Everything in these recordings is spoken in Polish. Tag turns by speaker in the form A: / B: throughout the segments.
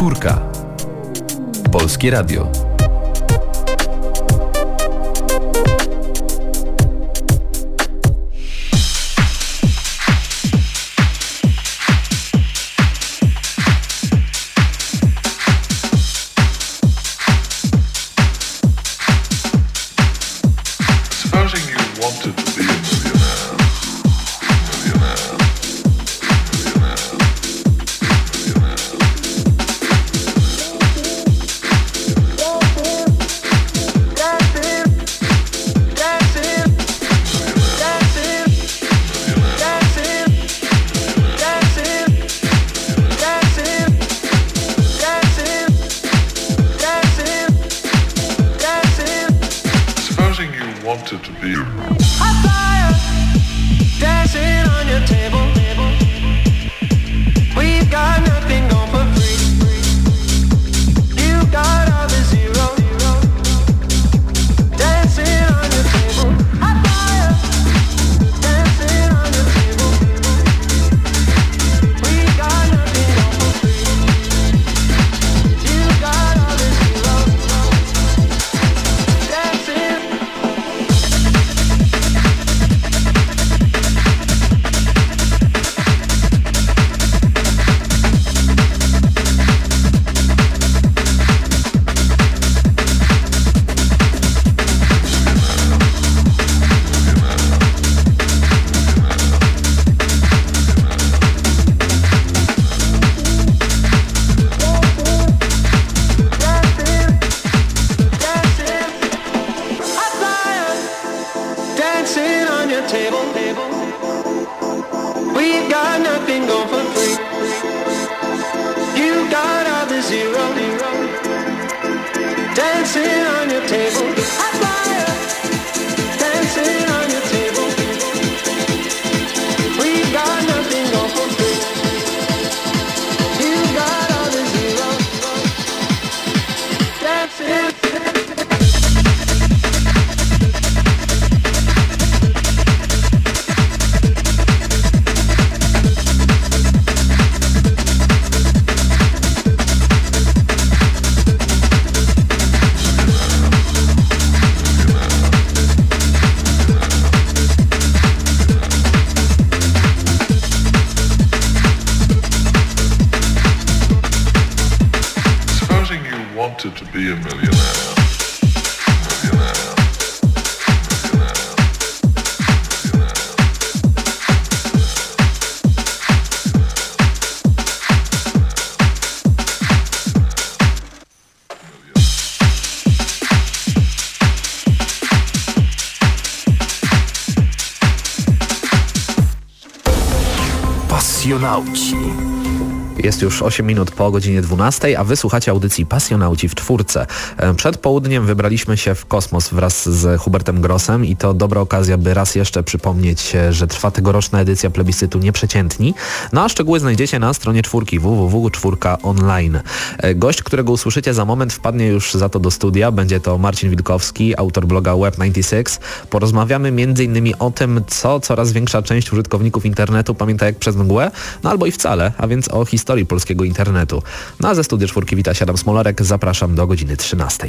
A: Czwórka. Polskie Radio.
B: Już 8 minut po godzinie 12, a wysłuchacie audycji Pasjonauci w czwórce. E, przed południem wybraliśmy się w kosmos wraz z Hubertem Grossem i to dobra okazja, by raz jeszcze przypomnieć, że trwa tegoroczna edycja plebiscytu Nieprzeciętni. No a szczegóły znajdziecie na stronie czwórki www.czwórka.online. E, gość, którego usłyszycie za moment wpadnie już za to do studia. Będzie to Marcin Wilkowski, autor bloga Web96. Porozmawiamy m.in. o tym, co coraz większa część użytkowników internetu pamięta jak przez mgłę, no albo i wcale, a więc o historii historii polskiego internetu. No ze studia czwórki wita się Adam Smolarek. Zapraszam do godziny 13.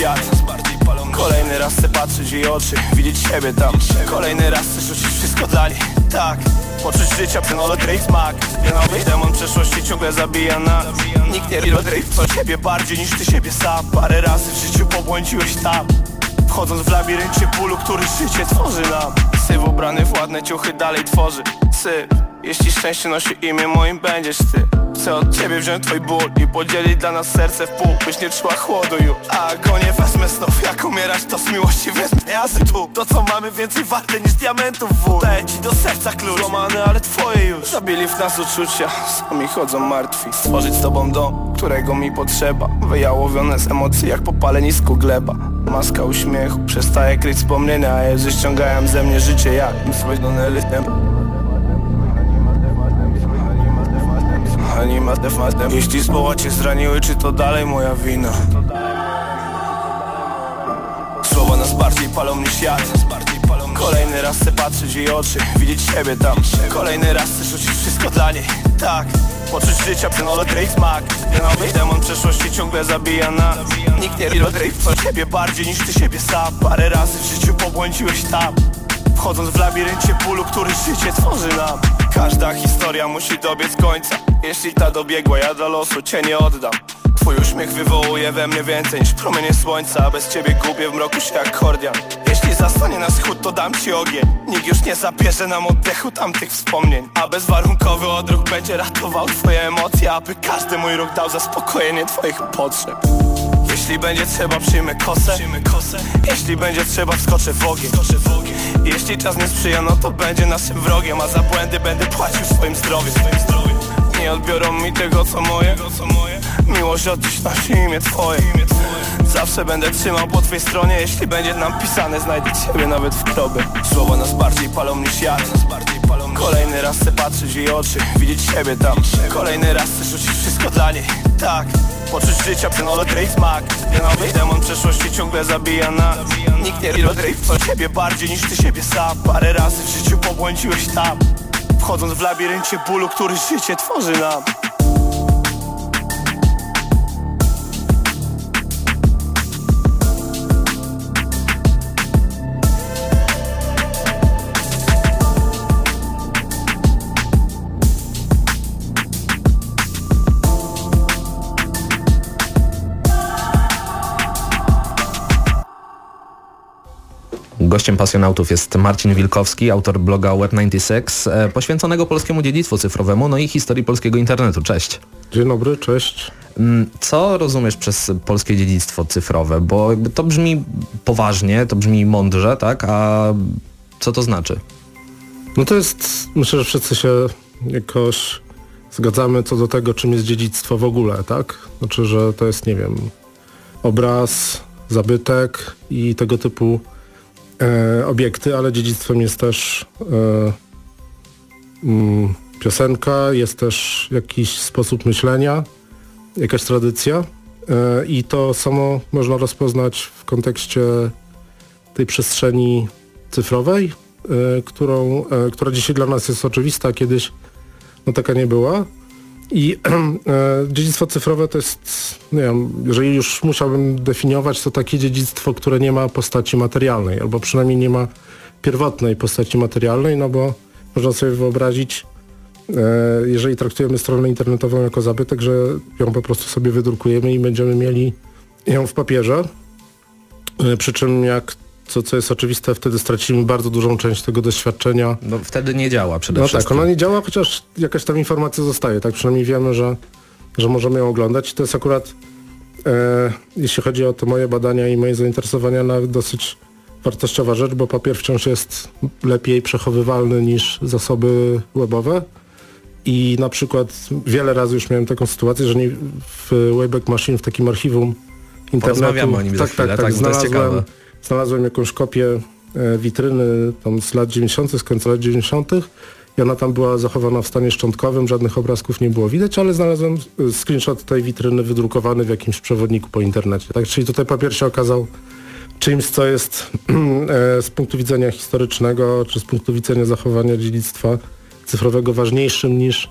C: jad Kolejny raz chcę patrzeć jej oczy Widzieć siebie tam. Kolejny raz chcę rzucić wszystko dla niej Tak Poczuć życia przenolet jej smak Nowy demon przeszłości ciągle zabija nas. Nikt nie wie co ciebie bardziej niż ty siebie sam. Parę razy w życiu pobłądziłeś tam. Wchodząc w labiryncie bólu, który życie tworzy nam. Syf ubrany w ładne ciuchy dalej tworzy. Syf Jeśli szczęście nosi imię moim będziesz ty Chcę od ciebie wziąć twój ból I podzielić dla nas serce w pół Byś nie czuła chłodu już. A go nie wezmę znów Jak umierasz to z miłości wezmę jazdy tu To co mamy więcej warte niż diamentów wód. Daję ci do serca klucz. Złamany, ale twoje już. Zabili w nas uczucia Sami chodzą martwi. Stworzyć z tobą dom Którego mi potrzeba. Wyjałowione z emocji jak popalenisko gleba. Maska uśmiechu Przestaje kryć wspomnienia A jezy ściągają ze mnie życie jak Swój listem Anima defastem Jeśli słowa cię zraniły, czy to dalej moja wina? Słowa nas bardziej palą niż jad Kolejny raz chcę patrzeć w jej oczy Widzieć siebie tam. Kolejny raz chcę rzucić wszystko dla niej. Tak Poczuć życia przenolet jej smak Nowy demon przeszłości ciągle zabija nas Nikt nie wie co ciebie bardziej niż ty siebie sam. Parę razy w życiu pobłądziłeś tam Wchodząc w labiryncie bólu, który życie tworzy nam Każda historia musi dobiec końca. Jeśli ta dobiegła, ja do losu cię nie oddam. Twój uśmiech wywołuje we mnie więcej niż promienie słońca. Bez ciebie gubię w mroku się jak kordian. Jeśli zastanie nas chód, to dam ci ogień. Nikt już nie zabierze nam oddechu tamtych wspomnień. A bezwarunkowy odruch będzie ratował twoje emocje Aby każdy mój ruch dał zaspokojenie twoich potrzeb. Jeśli będzie trzeba przyjmę kosę. Jeśli będzie trzeba wskoczę w ogień Jeśli czas nie sprzyja no to będzie naszym wrogiem A za błędy będę płacił swoim zdrowiem Nie odbiorą mi tego co moje. Miłość oddziś nosi imię twoje. Zawsze będę trzymał po twojej stronie. Jeśli będzie nam pisane znajdę ciebie nawet w grobie Słowa nas bardziej palą niż jad Kolejny raz chcę patrzeć w jej oczy Widzieć siebie tam. Kolejny raz chcę rzucić wszystko dla niej. Tak Poczuć życia przenolet jej smak. Nowy demon przeszłości ciągle zabija nas Nikt nie wie co ciebie bardziej niż ty siebie sam. Parę razy w życiu pobłądziłeś tam. Wchodząc w labiryncie bólu, który życie tworzy nam
B: Gościem pasjonautów jest Marcin Wilkowski, autor bloga Web96, e, poświęconego polskiemu dziedzictwu cyfrowemu, no i historii polskiego internetu. Cześć.
D: Dzień dobry, cześć.
B: Mm, Co rozumiesz przez polskie dziedzictwo cyfrowe? Bo jakby to brzmi poważnie, to brzmi mądrze, tak? A co to znaczy?
D: No to jest, myślę, że wszyscy się jakoś zgadzamy co do tego, czym jest dziedzictwo w ogóle, tak? Znaczy, że to jest, nie wiem, obraz, zabytek i tego typu e, obiekty, ale dziedzictwem jest też e, mm, piosenka, jest też jakiś sposób myślenia, jakaś tradycja e, i to samo można rozpoznać w kontekście tej przestrzeni cyfrowej, e, którą, e, która dzisiaj dla nas jest oczywista, kiedyś no taka nie była. I e, dziedzictwo cyfrowe to jest, nie wiem, jeżeli już musiałbym definiować, to takie dziedzictwo, które nie ma postaci materialnej, albo przynajmniej nie ma pierwotnej postaci materialnej, no bo można sobie wyobrazić, e, jeżeli traktujemy stronę internetową jako zabytek, że ją po prostu sobie wydrukujemy i będziemy mieli ją w papierze. E, przy czym jak co, co jest oczywiste, wtedy stracimy bardzo dużą część tego doświadczenia.
B: No wtedy nie działa przede
D: No
B: wszystkim.
D: tak, ona nie działa, chociaż jakaś tam informacja zostaje, tak przynajmniej wiemy, że, że możemy ją oglądać. To jest akurat, e, jeśli chodzi o te moje badania i moje zainteresowania, dosyć wartościowa rzecz, bo papier wciąż jest lepiej przechowywalny niż zasoby webowe. I na przykład wiele razy już miałem taką sytuację, że nie, w Wayback Machine, w takim archiwum internetu...
B: Porozmawiamy o nim za
D: tak,
B: chwilę,
D: tak, tak,
B: tak,
D: znalazłem. Znalazłem jakąś kopię e, witryny tam z lat 90., z końca lat 90. i ona tam była zachowana w stanie szczątkowym, żadnych obrazków nie było widać, ale znalazłem e, screenshot tej witryny wydrukowany w jakimś przewodniku po internecie. Tak? Czyli tutaj papier się okazał czymś, co jest e, z punktu widzenia historycznego, czy z punktu widzenia zachowania dziedzictwa cyfrowego ważniejszym niż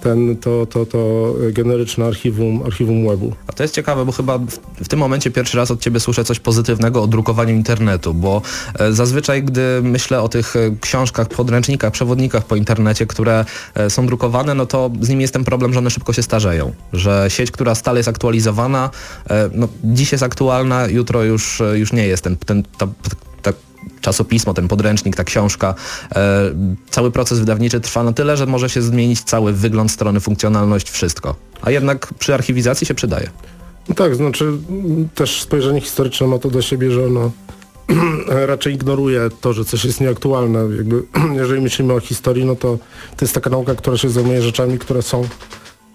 D: ten, to, to, to generyczne archiwum, archiwum webu.
B: A to jest ciekawe, bo chyba w, w tym momencie pierwszy raz od Ciebie słyszę coś pozytywnego o drukowaniu internetu, bo e, zazwyczaj, gdy myślę o tych e, książkach, podręcznikach, przewodnikach po internecie, które e, są drukowane, no to z nimi jest ten problem, że one szybko się starzeją. Że sieć, która stale jest aktualizowana, no dziś jest aktualna, jutro już, już nie jest. Ten, ten, ta czasopismo, ten podręcznik, ta książka, e, cały proces wydawniczy trwa na tyle, że może się zmienić cały wygląd strony, funkcjonalność, wszystko. A jednak przy archiwizacji się przydaje.
D: No tak, znaczy też spojrzenie historyczne ma to do siebie, że ono raczej ignoruje to, że coś jest nieaktualne. Jakby, jeżeli myślimy o historii, no to to jest taka nauka, która się zajmuje rzeczami, które są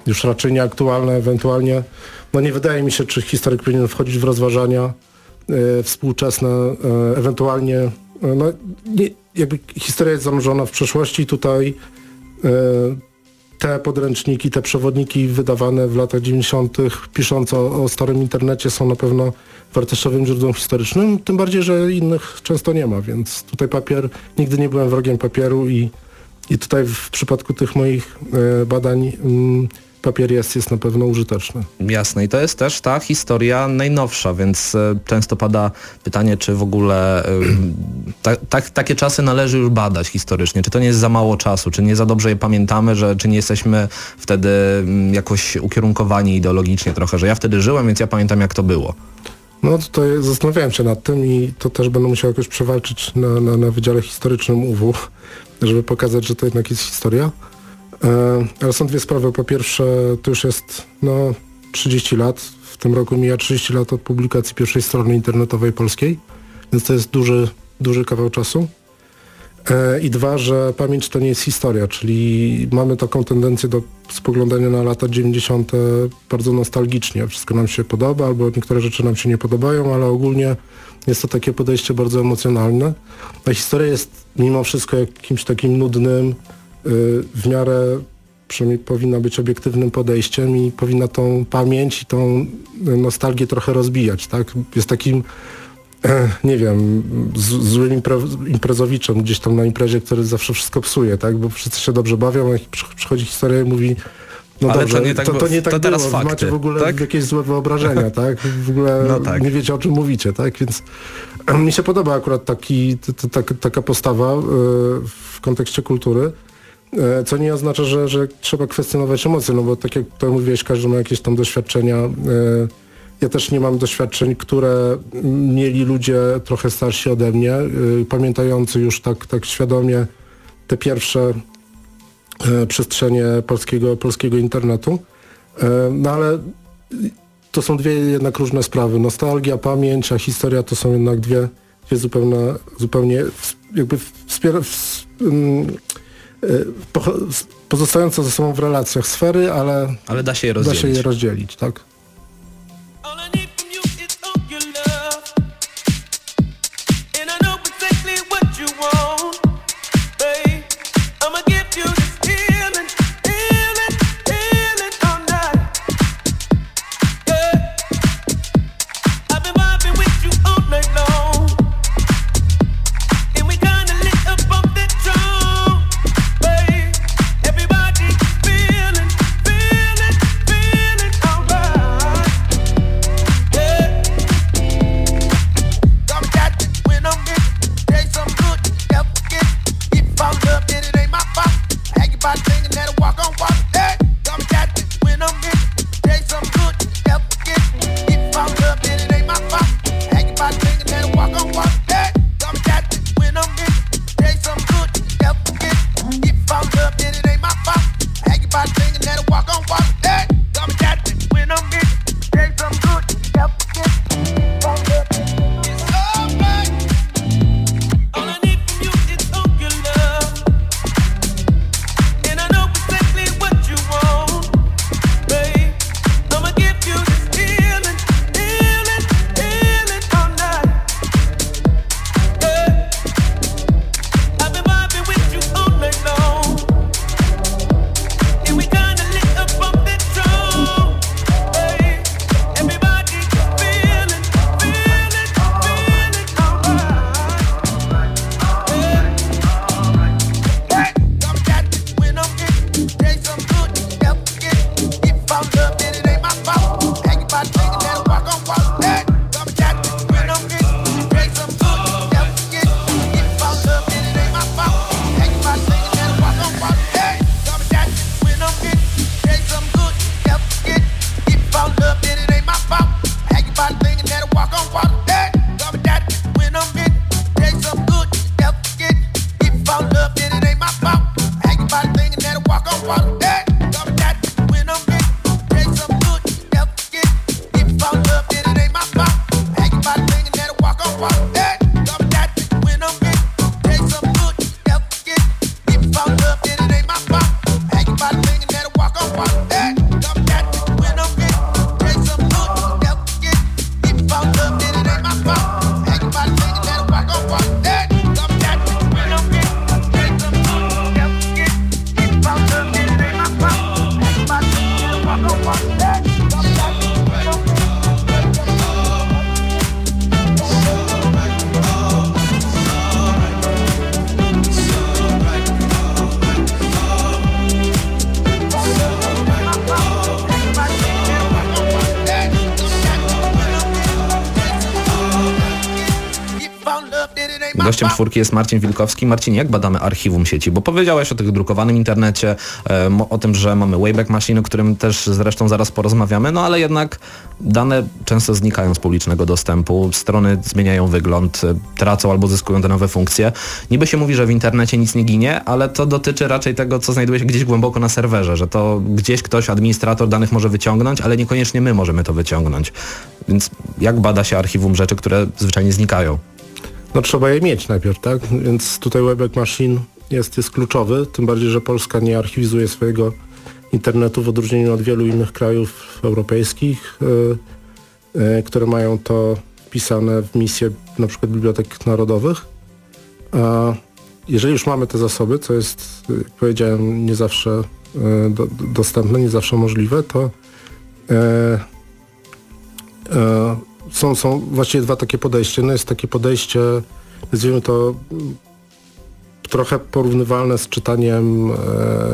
D: już raczej nieaktualne, ewentualnie. No nie wydaje mi się, czy historyk powinien wchodzić w rozważania współczesne, e, ewentualnie e, no, nie, jakby historia jest zanurzona w przeszłości, tutaj e, te podręczniki, te przewodniki wydawane w latach 90., pisząc o, o starym internecie są na pewno wartościowym źródłem historycznym, tym bardziej, że innych często nie ma, więc tutaj papier, nigdy nie byłem wrogiem papieru i, i tutaj w przypadku tych moich e, badań mm, papier jest, jest na pewno użyteczny.
B: Jasne i to jest też ta historia najnowsza, więc e, często pada pytanie, czy w ogóle e, ta, tak, takie czasy należy już badać historycznie, czy to nie jest za mało czasu, czy nie za dobrze je pamiętamy, że czy nie jesteśmy wtedy mm, jakoś ukierunkowani ideologicznie trochę, że ja wtedy żyłem, więc ja pamiętam jak to było.
D: No tutaj zastanawiałem się nad tym i to też będę musiał jakoś przewalczyć na, na, na Wydziale Historycznym UW, żeby pokazać, że to jednak jest historia. E, ale są dwie sprawy. Po pierwsze, to już jest no, 30 lat. W tym roku mija 30 lat od publikacji pierwszej strony internetowej polskiej, więc to jest duży, duży kawał czasu. E, I dwa, że pamięć to nie jest historia, czyli mamy taką tendencję do spoglądania na lata 90. bardzo nostalgicznie. Wszystko nam się podoba, albo niektóre rzeczy nam się nie podobają, ale ogólnie jest to takie podejście bardzo emocjonalne. A historia jest mimo wszystko jakimś takim nudnym, w miarę przynajmniej powinna być obiektywnym podejściem i powinna tą pamięć i tą nostalgię trochę rozbijać, tak? Jest takim nie wiem, złym impre- imprezowiczem gdzieś tam na imprezie, który zawsze wszystko psuje, tak? Bo wszyscy się dobrze bawią, a przychodzi historia i mówi no
B: Ale to
D: dobrze,
B: nie tak
D: to, to nie tak
B: to teraz
D: było,
B: fakty,
D: macie w ogóle
B: tak?
D: jakieś złe wyobrażenia, tak? W ogóle
B: No tak.
D: nie wiecie o czym mówicie, tak? Więc mi się podoba akurat taki, t, t, tak, taka postawa y, w kontekście kultury, y, co nie oznacza, że, że trzeba kwestionować emocje, no bo tak jak to mówiłeś, każdy ma jakieś tam doświadczenia. y, Ja też nie mam doświadczeń, które mieli ludzie trochę starsi ode mnie, y, pamiętający już tak, tak świadomie te pierwsze e, przestrzenie polskiego, polskiego internetu. E, No ale to są dwie jednak różne sprawy. Nostalgia, pamięć, a historia to są jednak dwie, dwie zupełnie, zupełnie jakby wspiera, ws- pozostające ze sobą w relacjach sfery, ale
B: Ale da się je
D: da się
B: rozdzielić.
D: je rozdzielić, tak?
E: I gotta walk on
B: water. Czwórki jest Marcin Wilkowski. Marcin, jak badamy archiwum sieci? Bo powiedziałeś o tych drukowanym internecie, o tym, że mamy Wayback Machine, o którym też zresztą zaraz porozmawiamy, no ale jednak dane często znikają z publicznego dostępu, strony zmieniają wygląd, e, tracą albo zyskują te nowe funkcje. Niby się mówi, że w internecie nic nie ginie, ale to dotyczy raczej tego, co znajduje się gdzieś głęboko na serwerze, że to gdzieś ktoś, administrator danych może wyciągnąć, ale niekoniecznie my możemy to wyciągnąć. Więc jak bada się archiwum rzeczy, które zwyczajnie znikają?
D: No trzeba je mieć najpierw, tak? Więc tutaj Webek Machine jest, jest kluczowy, tym bardziej, że Polska nie archiwizuje swojego internetu w odróżnieniu od wielu innych krajów europejskich, y, y, które mają to wpisane w misję na przykład bibliotek narodowych. A jeżeli już mamy te zasoby, co jest, jak powiedziałem, nie zawsze y, do, dostępne, nie zawsze możliwe, to e, e, są, są właściwie dwa takie podejścia. No jest takie podejście, nazwijmy to mm, trochę porównywalne z czytaniem e,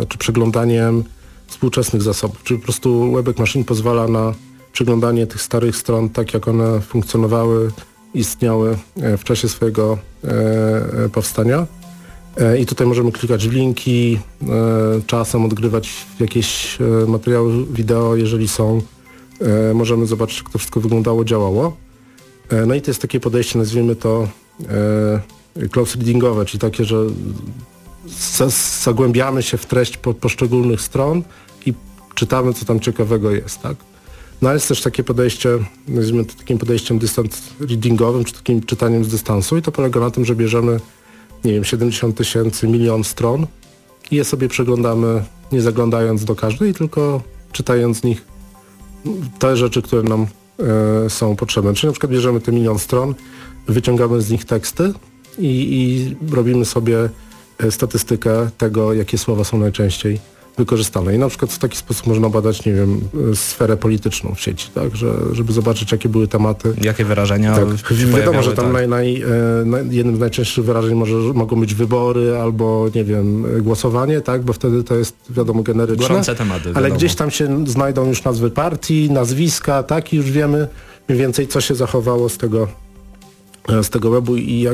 D: czy przeglądaniem współczesnych zasobów. Czyli po prostu Webek Machine pozwala na przeglądanie tych starych stron tak, jak one funkcjonowały, istniały e, w czasie swojego e, e, powstania. E, I tutaj możemy klikać w linki, e, czasem odgrywać jakieś materiały wideo, jeżeli są. E, Możemy zobaczyć, jak to wszystko wyglądało, działało. E, No i to jest takie podejście, nazwijmy to e, close readingowe, czyli takie, że za- zagłębiamy się w treść po, poszczególnych stron i czytamy, co tam ciekawego jest, tak? No jest też takie podejście, nazwijmy to takim podejściem dystans readingowym, czy takim czytaniem z dystansu i to polega na tym, że bierzemy, nie wiem, 70 tysięcy, milion stron i je sobie przeglądamy, nie zaglądając do każdej, tylko czytając z nich te rzeczy, które nam e, są potrzebne. Czyli na przykład bierzemy te milion stron, wyciągamy z nich teksty i, i robimy sobie e, statystykę tego, jakie słowa są najczęściej wykorzystane. I na przykład w taki sposób można badać, nie wiem, sferę polityczną w sieci, tak, że, żeby zobaczyć, jakie były tematy.
B: Jakie wyrażenia
D: Tak,
B: się
D: wiadomo,
B: pojawiały,
D: że tam
B: tak.
D: naj, naj, e, naj, jednym z najczęstszych wyrażeń może, mogą być wybory albo, nie wiem, głosowanie, tak, bo wtedy to jest, wiadomo, generyczne.
B: Gorące tematy,
D: Ale
B: wiadomo.
D: gdzieś tam się znajdą już nazwy partii, nazwiska, tak, i już wiemy mniej więcej, co się zachowało z tego, z tego webu i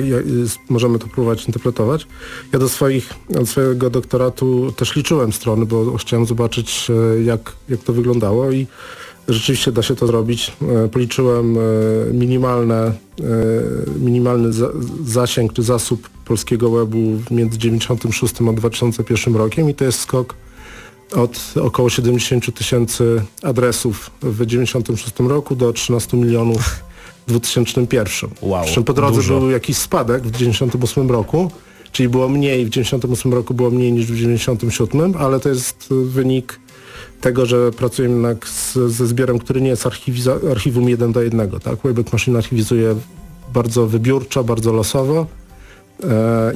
D: s- możemy to próbować interpretować. Ja do, swoich, do swojego doktoratu też liczyłem strony, bo chciałem zobaczyć, e, jak, jak to wyglądało i rzeczywiście da się to zrobić. E, Policzyłem e, minimalne, e, minimalny za, zasięg czy zasób polskiego webu między 96 a 2001 rokiem i to jest skok od około 70 tysięcy adresów w 96 roku do 13 milionów 2001.
B: Wow,
D: Przy czym po drodze
B: dużo.
D: był jakiś spadek w 98 roku, czyli było mniej, w 98 roku było mniej niż w 97, ale to jest wynik tego, że pracujemy jednak z, ze zbiorem, który nie jest archiwum 1 do 1. Tak? Wayback Machine archiwizuje bardzo wybiórczo, bardzo losowo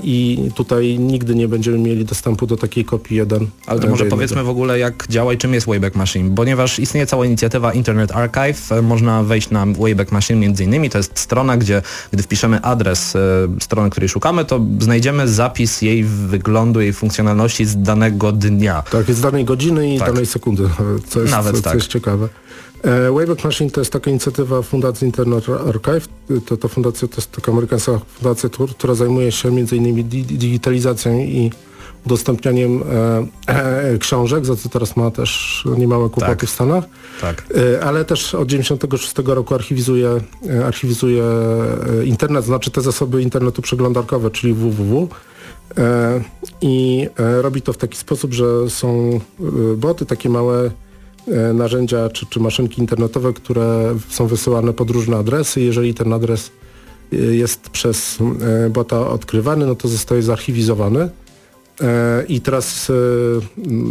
D: i tutaj nigdy nie będziemy mieli dostępu do takiej kopii 1
B: Ale to może powiedzmy w ogóle jak działa i czym jest Wayback Machine, ponieważ istnieje cała inicjatywa Internet Archive, e, można wejść na Wayback Machine między innymi, to jest strona, gdzie gdy wpiszemy adres e, strony, której szukamy, to znajdziemy zapis jej wyglądu, jej funkcjonalności z danego dnia.
D: Tak, jest danej godziny i
B: Tak.
D: danej sekundy, co jest,
B: Nawet
D: co,
B: tak.
D: co jest ciekawe. E, Wayback Machine to jest taka inicjatywa Fundacji Internet Archive. To, to fundacja to jest taka amerykańska fundacja, któr- która zajmuje się di digitalizacją i udostępnianiem e, e, książek, za co teraz ma też niemałe kłopoty
B: Tak.
D: w Stanach.
B: Tak.
D: E, ale też od 96 roku archiwizuje, e, archiwizuje e, internet, znaczy te zasoby internetu przeglądarkowe, czyli www. E, I e, robi to w taki sposób, że są e, boty, takie małe e, narzędzia czy, czy maszynki internetowe, które są wysyłane pod różne adresy. Jeżeli ten adres e, jest przez e, bota odkrywany, no to zostaje zarchiwizowany. E, I teraz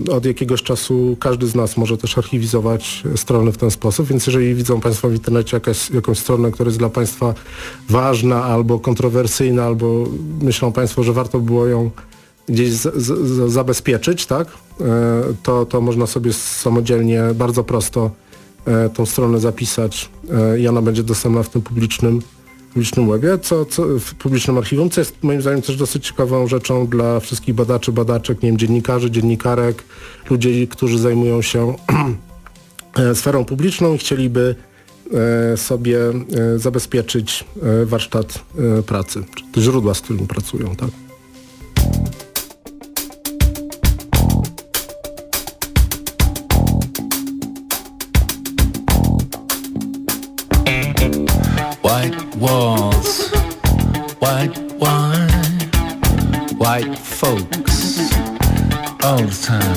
D: e, od jakiegoś czasu każdy z nas może też archiwizować strony w ten sposób, więc jeżeli widzą Państwo w internecie jakaś, jakąś stronę, która jest dla Państwa ważna albo kontrowersyjna, albo myślą Państwo, że warto było ją gdzieś zabezpieczyć, tak? E, to, to można sobie samodzielnie bardzo prosto e, tą stronę zapisać e, i ona będzie dostępna w tym publicznym publicznym webie, co, co w publicznym archiwum, co jest moim zdaniem też dosyć ciekawą rzeczą dla wszystkich badaczy, badaczek, nie wiem, dziennikarzy, dziennikarek, ludzi, którzy zajmują się sferą publiczną i chcieliby sobie zabezpieczyć warsztat pracy, czy źródła, z którymi pracują, tak?
F: White folks all the time.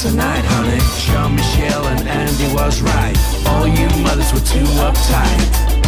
F: Tonight, honey. Jean Michel and Andy was right. All you mothers were too uptight.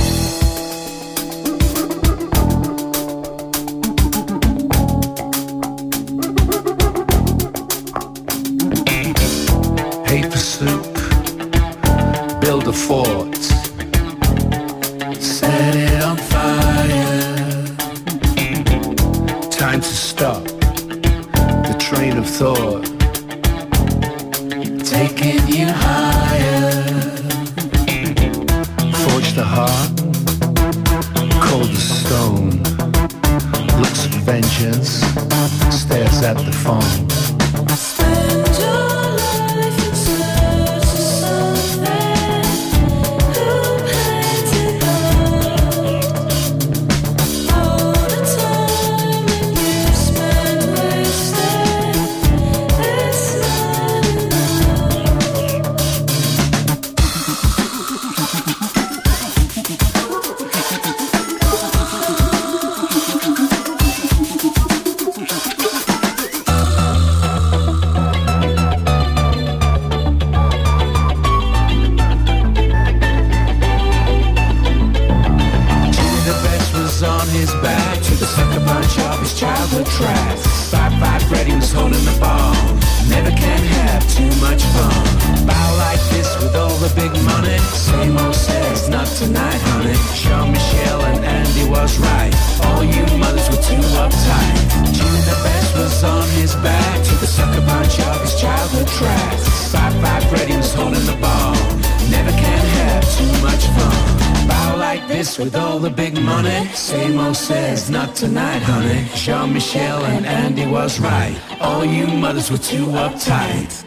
F: With all the big money. Same old says, not tonight, honey. Jean Michel and Andy was right. All you mothers were too uptight.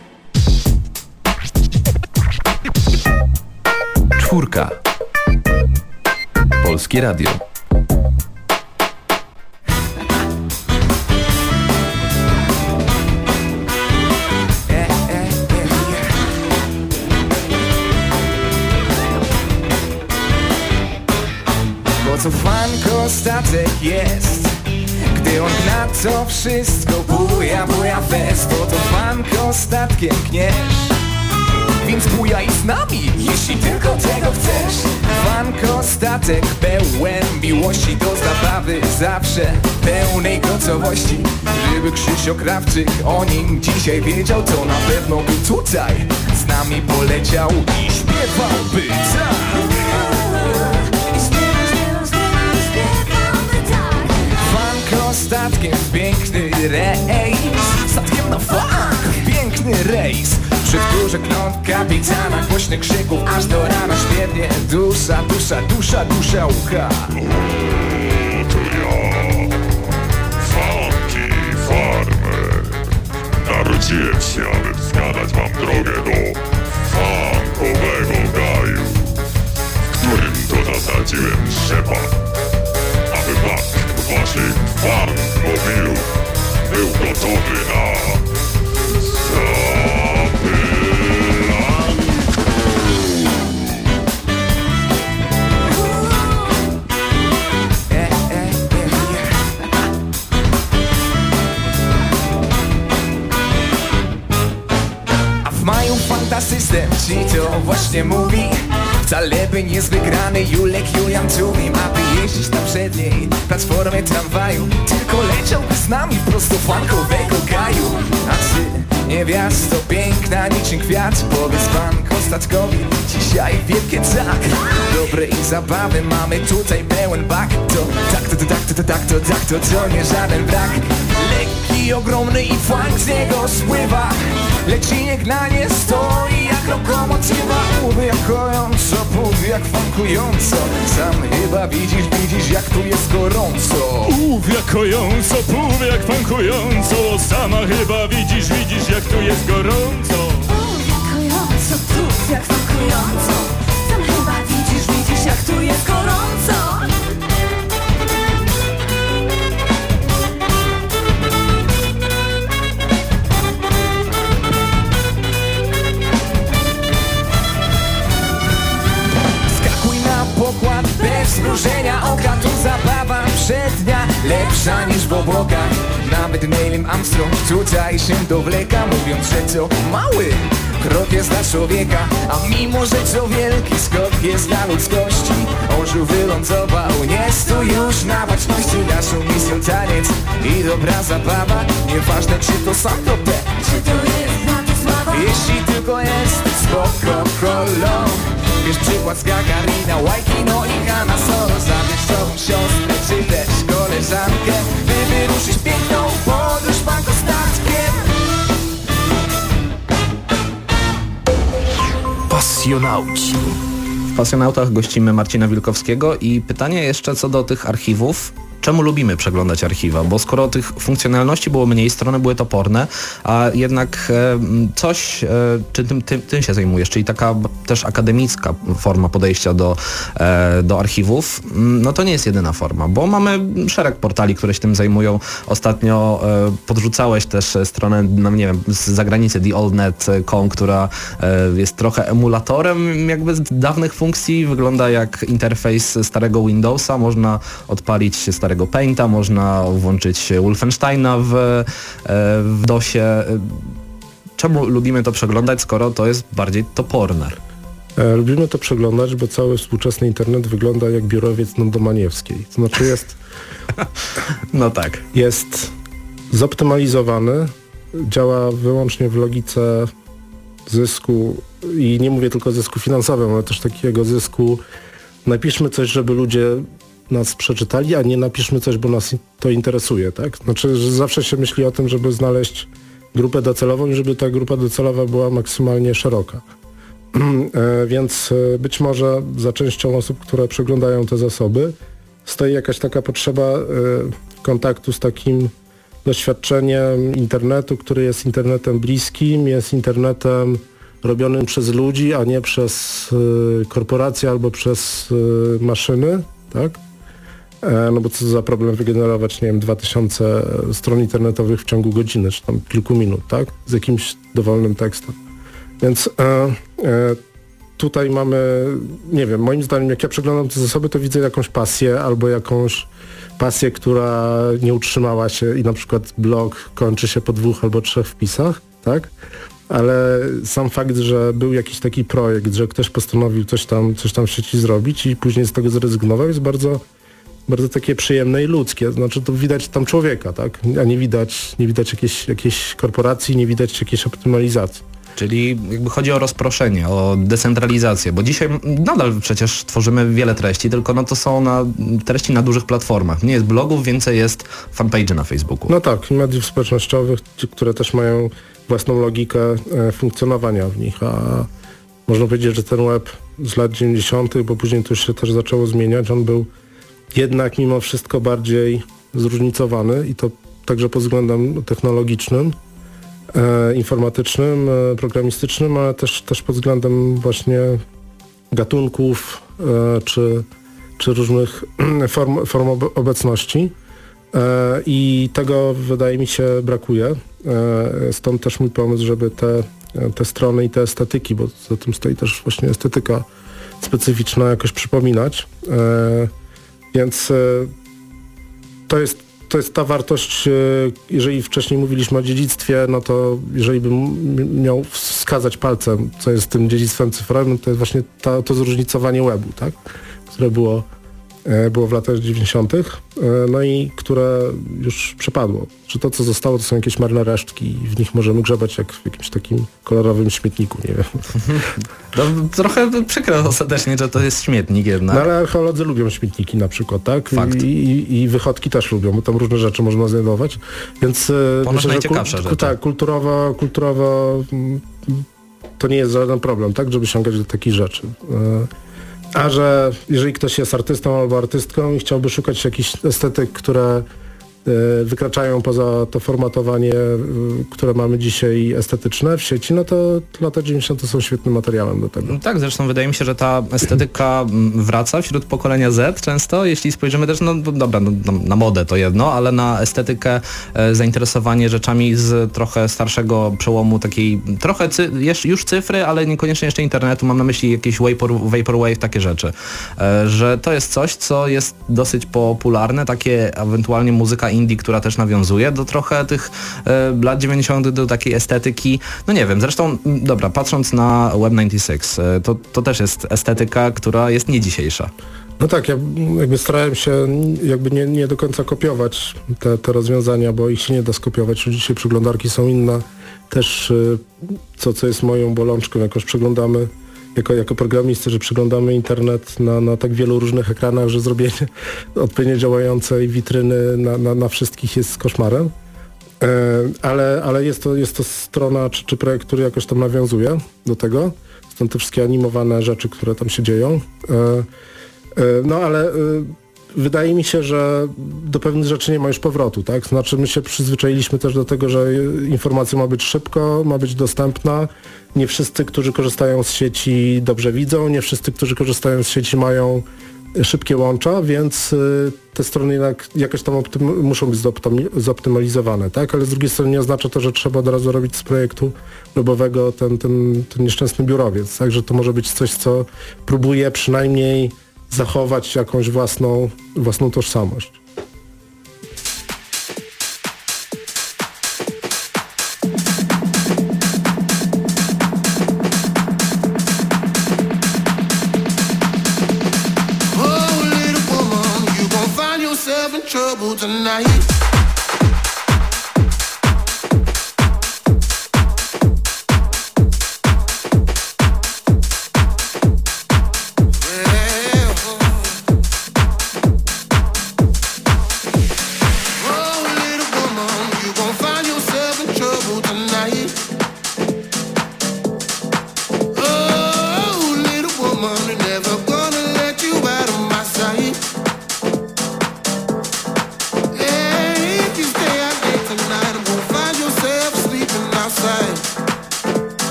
A: Czwórka. Polskie Radio.
G: Fanko statek jest Gdy on na to wszystko buja, buja fest Bo to fanko statkiem kniesz Więc bujaj z nami, jeśli tylko tego chcesz. Fanko statek pełen miłości do zabawy Zawsze pełnej kocowości Gdyby Krzysio Krawczyk o nim dzisiaj wiedział To na pewno by tutaj z nami poleciał I śpiewałby tak statkiem piękny rejs. Statkiem na w piękny rejs. Przy górze kląt kapitana Głośny krzyków aż do rana Śpiewnie. Dusza, dusza, dusza, dusza ucha.
H: Narodziłem się, aby wskazać wam drogę do funkowego gaju W którym to zasadziłem rzepak Aby bank waszych farm mobilów Był gotowy na zapylankę.
G: A w maju fantasystem ci to właśnie mówi Wcale by nie wygrany Julek Julian Tumi Aby jeździć na przedniej platformie tramwaju. Tylko leciałby z nami prosto funkowego gaju. A ty, niewiasto piękna niczym kwiat. Powiedz panko statkowi Dzisiaj wielkie tak. Dobrej zabawy mamy tutaj pełen bak. To tak, to, to tak, to, to tak, to tak, to, to nie żaden brak. Lekki, ogromny i fajnie z niego spływa Lecz i niech na nie stoi jak lokomotywa. Mów jak kojąco, mów jak funkująco. Sam chyba widzisz, widzisz jak tu jest gorąco.
H: Kojąco, pów jak funkująco. Sama chyba widzisz, widzisz jak tu jest gorąco.
I: Kojąco, tu jak smakująco Sam chyba widzisz, widzisz jak tu jest gorąco
G: bez zmrużenia oka Tu zabawa przednia lepsza niż w obłokach Nawet Neil Armstrong tutaj się dowleka Mówiąc, że to mały krok jest dla człowieka. A mimo, że to wielki skok jest dla ludzkości Orzeł wylądował, nie stój już na baczności Naszą misją taniec i dobra zabawa. Nieważne czy to sam to
I: Czy to jest
G: jeśli tylko jest spoko kolą Wiesz przykład z Gagarina, Waikino i Hanna Solo Zabierz sobą siostrę czy też koleżankę By wyruszyć piękną podróż bankostatkiem
A: Pasjonauci.
B: W Pasjonautach gościmy Marcina Wilkowskiego i pytanie jeszcze co do tych archiwów. Czemu lubimy przeglądać archiwa? Bo skoro tych funkcjonalności było mniej, strony były toporne, a jednak e, coś, e, czy tym, tym, tym się zajmujesz, czyli taka też akademicka forma podejścia do, e, do archiwów, m, no to nie jest jedyna forma, bo mamy szereg portali, które się tym zajmują. Ostatnio podrzucałeś też stronę, no nie wiem, z zagranicy theoldnet.com, która jest trochę emulatorem jakby z dawnych funkcji, wygląda jak interfejs starego Windowsa, można odpalić starego Painta, można włączyć Wolfensteina w, e, w DOSie. Czemu lubimy to przeglądać, skoro to jest bardziej toporne?
D: E, lubimy to przeglądać, bo cały współczesny internet wygląda jak biurowiec na Domaniewskiej. To znaczy jest,
B: No tak.
D: jest zoptymalizowany, działa wyłącznie w logice zysku i nie mówię tylko o zysku finansowym, ale też takiego zysku napiszmy coś, żeby ludzie nas przeczytali, a nie napiszmy coś, bo nas to interesuje, tak? Znaczy, że zawsze się myśli o tym, żeby znaleźć grupę docelową i żeby ta grupa docelowa była maksymalnie szeroka. E, Więc e, być może za częścią osób, które przeglądają te zasoby, stoi jakaś taka potrzeba e, kontaktu z takim doświadczeniem internetu, który jest internetem bliskim, jest internetem robionym przez ludzi, a nie przez korporacje albo przez maszyny, tak? E, No bo co za problem wygenerować, nie wiem, 2000 stron internetowych w ciągu godziny, czy tam kilku minut, tak? Z jakimś dowolnym tekstem. Więc e, e, tutaj mamy, nie wiem, moim zdaniem jak ja przeglądam te zasoby, to widzę jakąś pasję albo jakąś pasję, która nie utrzymała się i na przykład blog kończy się po dwóch albo trzech wpisach, tak? Ale sam fakt, że był jakiś taki projekt, że ktoś postanowił coś tam, coś tam w sieci zrobić i później z tego zrezygnował jest bardzo bardzo takie przyjemne i ludzkie. Znaczy to widać tam człowieka, tak? A nie widać, nie widać jakiejś, jakiejś korporacji, nie widać jakiejś optymalizacji.
B: Czyli jakby chodzi o rozproszenie, o decentralizację, bo dzisiaj nadal przecież tworzymy wiele treści, tylko no to są na, treści na dużych platformach. Nie jest blogów, więcej jest fanpage na Facebooku.
D: No tak, mediów społecznościowych, ci, które też mają własną logikę e, funkcjonowania w nich, a można powiedzieć, że ten web z lat 90., bo później to już się też zaczęło zmieniać, on był jednak mimo wszystko bardziej zróżnicowany i to także pod względem technologicznym, e, informatycznym, e, programistycznym, ale też, też pod względem właśnie gatunków e, czy, czy różnych form, form ob- obecności. E, I tego wydaje mi się brakuje. E, Stąd też mój pomysł, żeby te, te strony i te estetyki, bo za tym stoi też właśnie estetyka specyficzna, jakoś przypominać. Więc e, to jest, to jest ta wartość, e, jeżeli wcześniej mówiliśmy o dziedzictwie, no to jeżeli bym miał wskazać palcem, co jest tym dziedzictwem cyfrowym, to jest właśnie ta, to zróżnicowanie webu, tak? które było było w latach 90., e, no i które już przepadło. Czy to, co zostało, to są jakieś marne resztki i w nich możemy grzebać jak w jakimś takim kolorowym śmietniku, nie wiem.
B: No, trochę przykro ostatecznie, że to jest śmietnik jednak.
D: No ale archeolodzy lubią śmietniki na przykład, tak?
B: Fakt.
D: I, i, I wychodki też lubią, bo tam różne rzeczy można znajdować. Więc e,
B: Ponoć najciekawsze rzeczy.
D: tak, kulturowo, kulturowo mm, to nie jest żaden problem, tak, żeby sięgać do takich rzeczy. E, A że jeżeli ktoś jest artystą albo artystką i chciałby szukać jakichś estetyk, które wykraczają poza to formatowanie, e, które mamy dzisiaj estetyczne w sieci, no to lata 90. są świetnym materiałem do tego.
B: No tak, zresztą wydaje mi się, że ta estetyka mm, wraca wśród pokolenia Z często, jeśli spojrzymy też, no dobra, no, na, na modę to jedno, ale na estetykę, e, zainteresowanie rzeczami z trochę starszego przełomu takiej, trochę cy, już cyfry, ale niekoniecznie jeszcze internetu, mam na myśli jakieś vapor, vaporwave, takie rzeczy, e, że to jest coś, co jest dosyć popularne, takie ewentualnie muzyka indie, która też nawiązuje do trochę tych e, lat 90. do takiej estetyki, no nie wiem, zresztą, dobra, patrząc na Web96, e, to, to też jest estetyka, która jest nie dzisiejsza.
D: No tak, ja jakby starałem się jakby nie, nie do końca kopiować te, te rozwiązania, bo ich się nie da skopiować. Dzisiaj przeglądarki są inne. Też y, co, co jest moją bolączką, jakoś przeglądamy jako, jako programisty, że przeglądamy internet na, na tak wielu różnych ekranach, że zrobienie odpowiednio działającej witryny na, na, na wszystkich jest koszmarem. E, ale, ale jest, to, jest to strona czy, czy projekt, który jakoś tam nawiązuje do tego. Stąd te wszystkie animowane rzeczy, które tam się dzieją. E, e, no ale e, wydaje mi się, że do pewnych rzeczy nie ma już powrotu, tak? Znaczy my się przyzwyczailiśmy też do tego, że informacja ma być szybko, ma być dostępna. Nie wszyscy, którzy korzystają z sieci dobrze widzą, nie wszyscy, którzy korzystają z sieci mają szybkie łącza, więc y, te strony jednak jakoś tam muszą być zoptym- zoptymalizowane, tak? Ale z drugiej strony nie oznacza to, że trzeba od razu robić z projektu webowego ten, ten, ten nieszczęsny biurowiec, także to może być coś, co próbuje przynajmniej zachować jakąś własną, własną tożsamość.
J: Oh,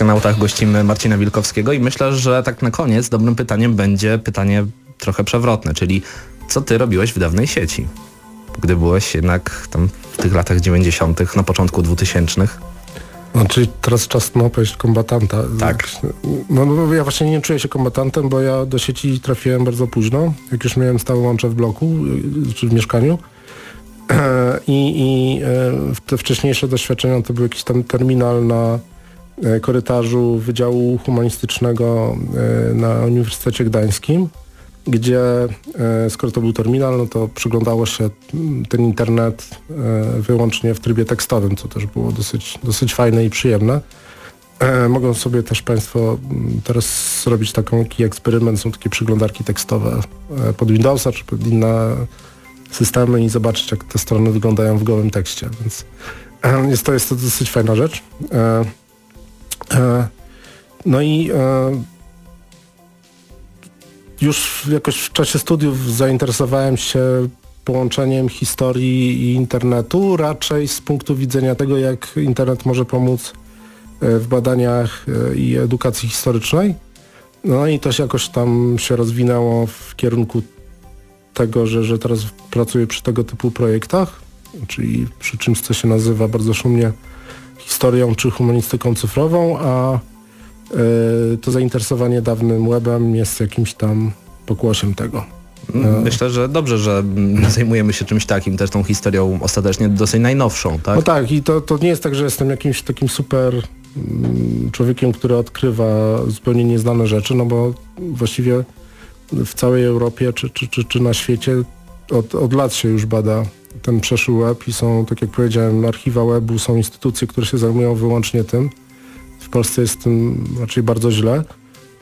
B: Pasjonautach gościmy Marcina Wilkowskiego i myślę, że tak na koniec dobrym pytaniem będzie pytanie trochę przewrotne, czyli co ty robiłeś w dawnej sieci? Gdy byłeś jednak tam w tych latach 90., na początku 2000.
D: No, czyli teraz czas na opowieść kombatanta.
B: Tak.
D: No, no ja właśnie nie czuję się kombatantem, bo ja do sieci trafiłem bardzo późno, jak już miałem stałe łącze w bloku, czy w mieszkaniu. I, i e, te wcześniejsze doświadczenia to był jakiś tam terminal na korytarzu Wydziału Humanistycznego e, na Uniwersytecie Gdańskim, gdzie e, skoro to był terminal, no to przyglądało się mm, ten internet e, wyłącznie w trybie tekstowym, co też było dosyć, dosyć fajne i przyjemne. E, Mogą sobie też Państwo mm, teraz zrobić taki eksperyment, są takie przeglądarki tekstowe e, pod Windowsa czy pod inne systemy i zobaczyć jak te strony wyglądają w gołym tekście, więc e, jest to, jest to dosyć fajna rzecz. E, No i e, już jakoś w czasie studiów zainteresowałem się połączeniem historii i internetu, raczej z punktu widzenia tego, jak internet może pomóc e, w badaniach i edukacji historycznej. No i to się jakoś tam się rozwinęło w kierunku tego, że, że teraz pracuję przy tego typu projektach, czyli przy czymś, co się nazywa bardzo szumnie historią czy humanistyką cyfrową, a y, to zainteresowanie dawnym webem jest jakimś tam pokłosiem tego. E,
B: Myślę, że dobrze, że mm, zajmujemy się czymś takim, też tą historią ostatecznie dosyć najnowszą, tak?
D: No tak, i to, to nie jest tak, że jestem jakimś takim super mm, człowiekiem, który odkrywa zupełnie nieznane rzeczy, no bo właściwie w całej Europie czy, czy, czy, czy na świecie od, od lat się już bada ten przeszły web i są, tak jak powiedziałem, archiwa webu, są instytucje, które się zajmują wyłącznie tym. W Polsce jest tym raczej bardzo źle.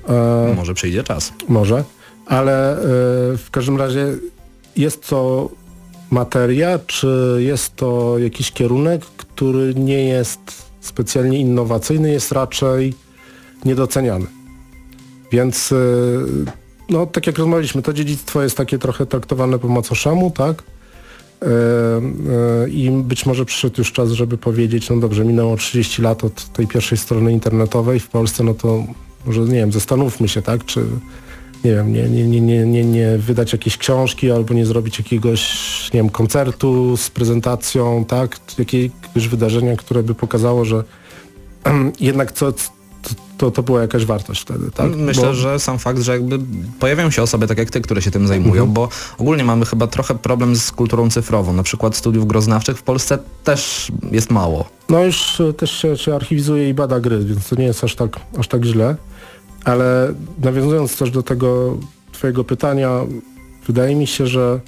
D: E,
B: Może przyjdzie czas.
D: może, ale e, w każdym razie jest to materia, czy jest to jakiś kierunek, który nie jest specjalnie innowacyjny, jest raczej niedoceniany. Więc e, no, tak jak rozmawialiśmy, to dziedzictwo jest takie trochę traktowane po macoszemu, tak? E, e, I być może przyszedł już czas, żeby powiedzieć, no dobrze, minęło 30 lat od tej pierwszej strony internetowej. W Polsce, no to może, nie wiem, zastanówmy się, tak, czy nie wiem, nie, nie, nie, nie, nie wydać jakiejś książki albo nie zrobić jakiegoś, nie wiem, koncertu z prezentacją, tak, jakiegoś wydarzenia, które by pokazało, że jednak co, to, to, była jakaś wartość wtedy, tak?
B: Myślę,
D: Bo-
B: że sam fakt, że jakby pojawiają się osoby tak jak ty, które się tym zajmują,
D: Mhm.
B: bo ogólnie mamy chyba trochę problem z kulturą cyfrową. Na przykład studiów groznawczych w Polsce też jest mało.
D: No już e, też się, się archiwizuje i bada gry, więc to nie jest aż tak, aż tak źle. Ale nawiązując też do tego twojego pytania, wydaje mi się, że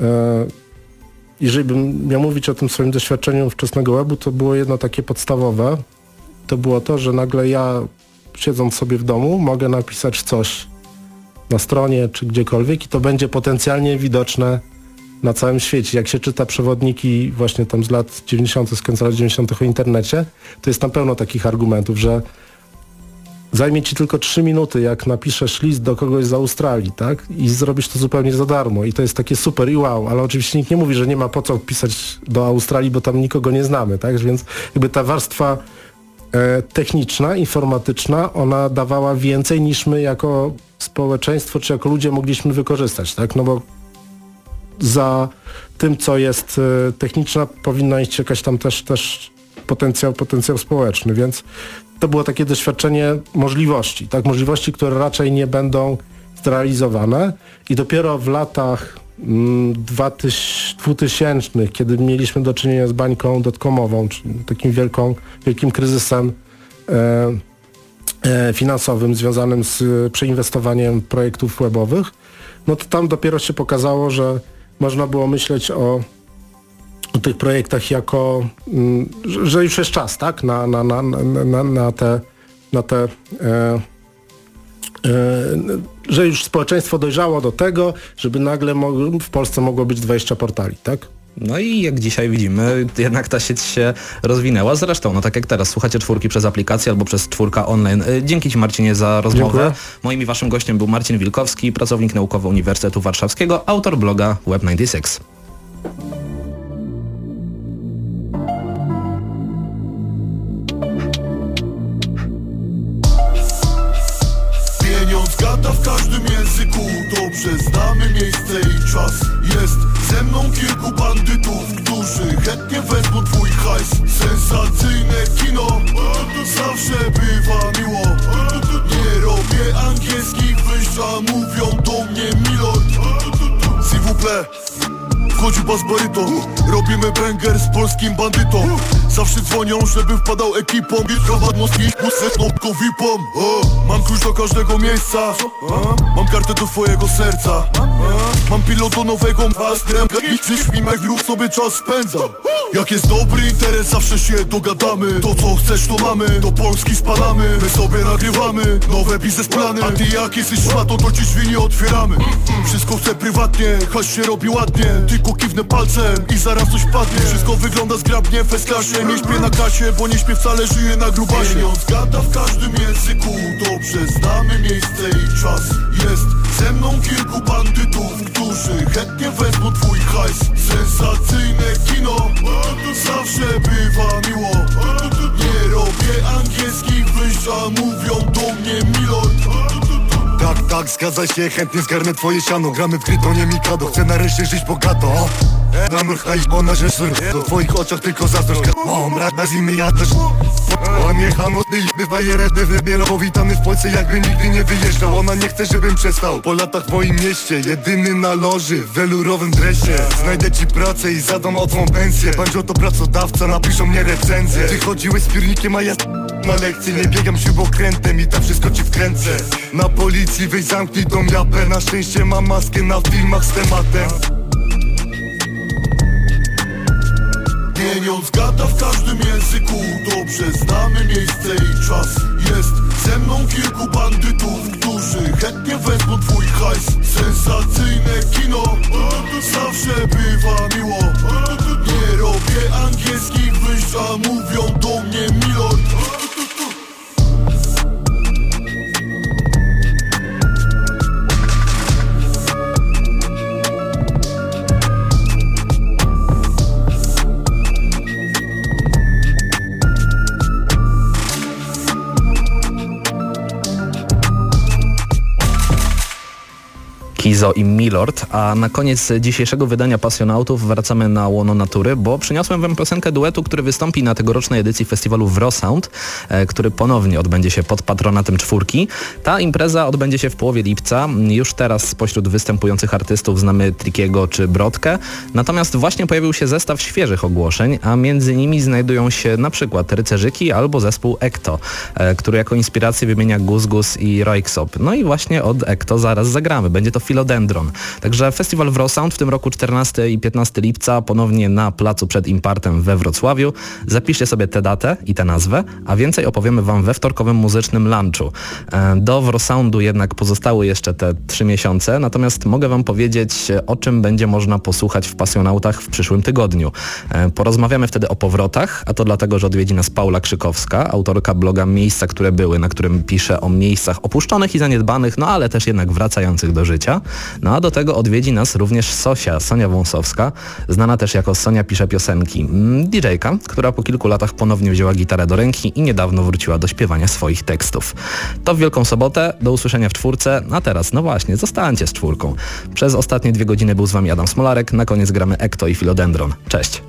D: e, jeżeli bym miał mówić o tym swoim doświadczeniu wczesnego webu, to było jedno takie podstawowe. To było to, że nagle ja siedząc sobie w domu mogę napisać coś na stronie czy gdziekolwiek i to będzie potencjalnie widoczne na całym świecie. Jak się czyta przewodniki właśnie tam z lat 90., z końca lat 90. o internecie, to jest tam pełno takich argumentów, że zajmie ci tylko 3 minuty, jak napiszesz list do kogoś z Australii, tak? I zrobisz to zupełnie za darmo. I to jest takie super i wow, ale oczywiście nikt nie mówi, że nie ma po co pisać do Australii, bo tam nikogo nie znamy, tak? Więc jakby ta warstwa techniczna, informatyczna, ona dawała więcej niż my jako społeczeństwo czy jako ludzie mogliśmy wykorzystać, tak? No bo za tym, co jest e, techniczna, powinna iść jakaś tam też, też potencjał, potencjał społeczny, więc to było takie doświadczenie możliwości, tak? Możliwości, które raczej nie będą zrealizowane i dopiero w latach 2000, 2000, kiedy mieliśmy do czynienia z bańką dotkomową, takim wielką, wielkim kryzysem e, e, finansowym związanym z przeinwestowaniem projektów webowych, no to tam dopiero się pokazało, że można było myśleć o, tych projektach jako, mm, że, już jest czas, tak, na, na, na, na, na, te, na te e, że już społeczeństwo dojrzało do tego, żeby nagle w Polsce mogło być 20 portali, tak?
B: No i jak dzisiaj widzimy, jednak ta sieć się rozwinęła. Zresztą, no tak jak teraz, słuchacie czwórki przez aplikację albo przez czwórka online. Y, Dzięki Ci Marcinie za rozmowę.
D: Dziękuję.
B: Moim i Waszym gościem był Marcin Wilkowski, pracownik naukowy Uniwersytetu Warszawskiego, autor bloga Web96.
K: Gada w każdym języku Dobrze znamy miejsce i czas. Jest ze mną kilku bandytów Którzy chętnie wezmą twój hajs. Sensacyjne kino Zawsze bywa miło. Nie robię angielskich wyjść A mówią do mnie milord S'il vous plaît Wchodził bas baryton Robimy banger z polskim bandytą Zawsze dzwonią, żeby wpadał ekipą Bitkowa noski, setnopko vipom Mam klucz do każdego miejsca. A? Mam kartę do twojego serca. A? Mam pilot do nowego mastrem I śpimy, lub sobie czas spędza. Jak jest dobry interes, zawsze się dogadamy. To co chcesz, to mamy. Do Polski spadamy My sobie nagrywamy. Nowe biznesplany A ty jak jesteś szmatą, to ci drzwi nie otwieramy. Wszystko chcę prywatnie, haś się robi ładnie. Tylko kiwnę palcem i zaraz coś padnie. Wszystko wygląda zgrabnie, w klasie Nie śpię na kasie, bo nie śpię wcale, żyję na grubasie. Pieniądz gada w każdym języku Dobrze znamy miejsce i czas. Jest ze mną kilku bandytów Którzy chętnie wezmą twój hajs. Sensacyjne kino Zawsze bywa miło. Nie robię angielskich wyjść, a mówią do mnie milord.
L: Tak, tak, zgadza się, chętnie zgarnę twoje siano. Gramy w gry, to nie Mikado, chcę nareszcie żyć bogato Na mrcha iść, bo na rzecz Do twoich oczach tylko zazdrość. O, brat, nazwijmy ja też. Jechał, ty bywa jeredny wybiera Powitany w Polsce, jakby nigdy nie wyjeżdżał. Ona nie chce, żebym przestał Po latach w moim mieście, jedyny na loży W welurowym dresie. Znajdę ci pracę i zadam o twą pensję. Banjo to pracodawca, napiszą mnie recenzję Ty chodziłeś z piórnikiem, a ja na lekcji Nie biegam śrubokrętem i tak wszystko ci wkręcę. Na policji weź zamknij tą japę Na szczęście mam maskę na filmach z tematem
K: Pieniądz gada w każdym języku. Dobrze znamy miejsce i czas Jest. Ze mną kilku bandytów Którzy chętnie wezmą twój hajs. Sensacyjne kino Zawsze bywa miło. Nie robię angielskich wyjść A mówią do mnie milord
B: I Milord, a na koniec dzisiejszego wydania Pasjonautów wracamy na łono natury, bo przyniosłem wam piosenkę duetu, który wystąpi na tegorocznej edycji festiwalu Wrosound, e, który ponownie odbędzie się pod patronatem czwórki. Ta impreza odbędzie się w połowie lipca. Już teraz spośród występujących artystów znamy Trikiego czy Brodkę, natomiast właśnie pojawił się zestaw świeżych ogłoszeń, a między nimi znajdują się na przykład Rycerzyki albo zespół Ekto, e, który jako inspirację wymienia Gus Gus i Roixop. No i właśnie od Ekto zaraz zagramy. Będzie to Także festiwal Wrosound w tym roku 14 i 15 lipca ponownie na placu przed Impartem we Wrocławiu. Zapiszcie sobie tę datę i tę nazwę, a więcej opowiemy Wam we wtorkowym muzycznym lunchu. E, Do Wrosoundu jednak pozostały jeszcze te trzy miesiące, natomiast mogę Wam powiedzieć, o czym będzie można posłuchać w Pasjonautach w przyszłym tygodniu. E, Porozmawiamy wtedy o powrotach, a to dlatego, że odwiedzi nas Paula Krzykowska, autorka bloga Miejsca, które były, na którym pisze o miejscach opuszczonych i zaniedbanych, no ale też jednak wracających do życia. No a do tego odwiedzi nas również Sosia, Sonia Wąsowska, znana też jako Sonia pisze piosenki. Mm, DJ-ka, która po kilku latach ponownie wzięła gitarę do ręki i niedawno wróciła do śpiewania swoich tekstów. To w Wielką Sobotę, do usłyszenia w czwórce, a teraz, no właśnie, zostańcie z czwórką. Przez ostatnie dwie godziny był z Wami Adam Smolarek, na koniec gramy Ekto i Philodendron. Cześć!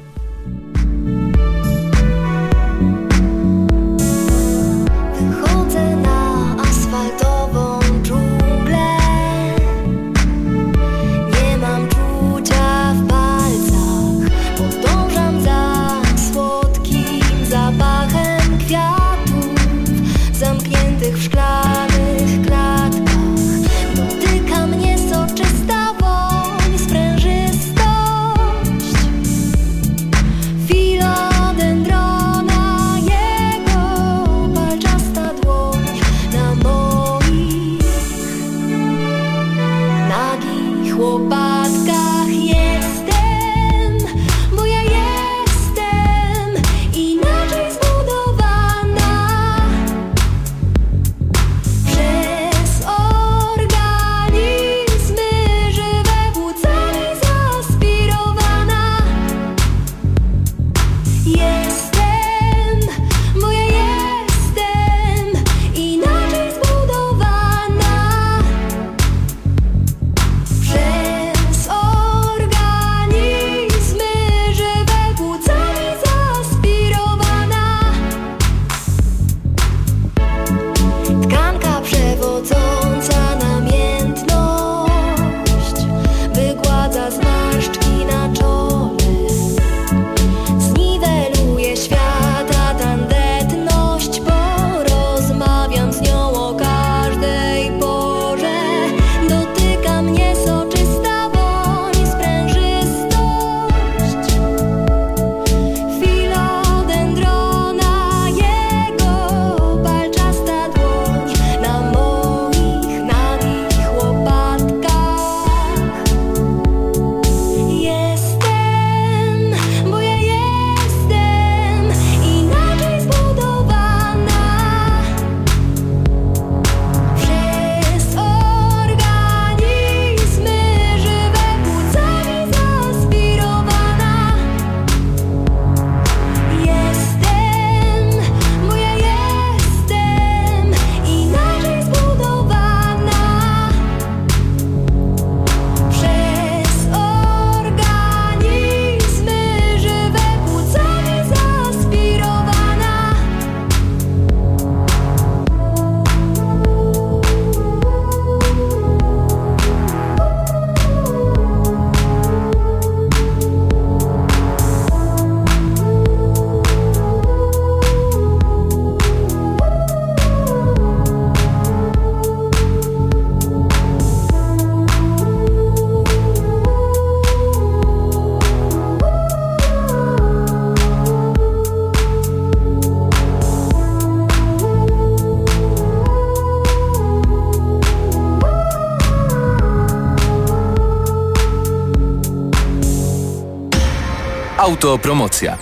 A: Autopromocja.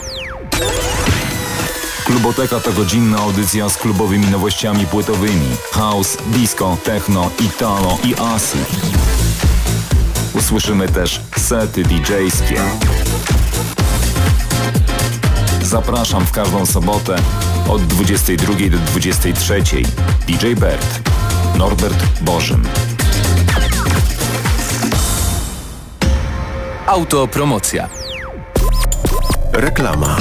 M: Kluboteka to godzinna audycja z klubowymi nowościami płytowymi. House, disco, techno, italo i asy. Usłyszymy też sety DJ-skie. Zapraszam w każdą sobotę od 22 do 23. DJ Bert, Norbert Bożym.
A: Autopromocja.
N: Reklama.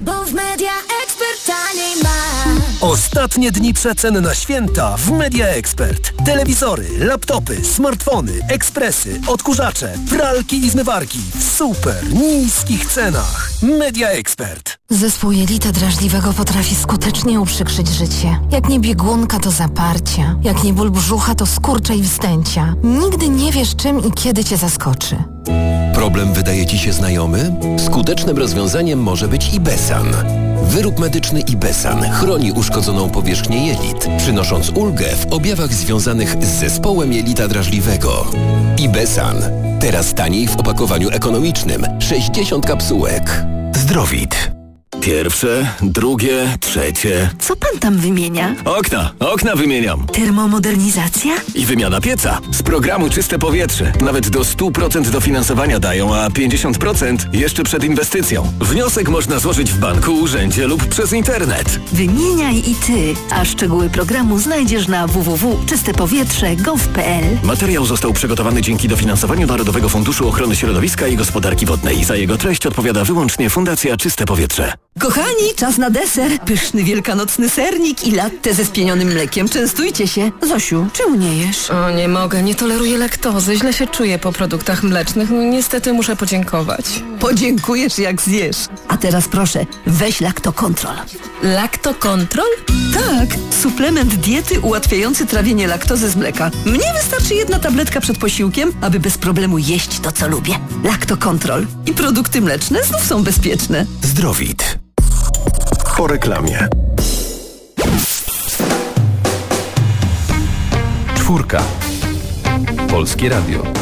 I: Bo w media ekspert taniej ma.
O: Ostatnie dni przecen na święta w Media Expert. Telewizory, laptopy, smartfony, ekspresy, odkurzacze, pralki i zmywarki w super niskich cenach. Media Expert.
P: Zespół jelita drażliwego potrafi skutecznie uprzykrzyć życie. Jak nie biegunka, to zaparcia. Jak nie ból brzucha, to skurcze i wzdęcia. Nigdy nie wiesz, czym i kiedy cię zaskoczy.
N: Problem wydaje Ci się znajomy? Skutecznym rozwiązaniem może być Ibesan. Wyrób medyczny Ibesan chroni uszkodzoną powierzchnię jelit, przynosząc ulgę w objawach związanych z zespołem jelita drażliwego. Ibesan. Teraz taniej w opakowaniu ekonomicznym. 60 kapsułek. Zdrowit.
Q: Pierwsze, drugie, trzecie.
R: Co pan tam wymienia?
Q: Okna, okna wymieniam.
R: Termomodernizacja?
Q: I wymiana pieca. Z programu Czyste Powietrze. Nawet do 100% dofinansowania dają, a 50% jeszcze przed inwestycją. Wniosek można złożyć w banku, urzędzie lub przez internet.
R: Wymieniaj i ty, a szczegóły programu znajdziesz na www.czystepowietrze.gov.pl
Q: Materiał został przygotowany dzięki dofinansowaniu Narodowego Funduszu Ochrony Środowiska i Gospodarki Wodnej. Za jego treść odpowiada wyłącznie Fundacja Czyste Powietrze.
R: Kochani, czas na deser. Pyszny wielkanocny sernik i latte ze spienionym mlekiem. Częstujcie się. Zosiu, czemu nie jesz?
S: O, nie mogę, nie toleruję laktozy, źle się czuję po produktach mlecznych. No niestety muszę podziękować.
R: Podziękujesz jak zjesz. A teraz proszę, weź laktokontrol.
S: Laktokontrol?
R: Tak, suplement diety ułatwiający trawienie laktozy z mleka. Mnie wystarczy jedna tabletka przed posiłkiem, aby bez problemu jeść to, co lubię. Laktokontrol. I produkty mleczne znów są bezpieczne.
N: Zdrowit. Po reklamie.
A: Czwórka. Polskie Radio.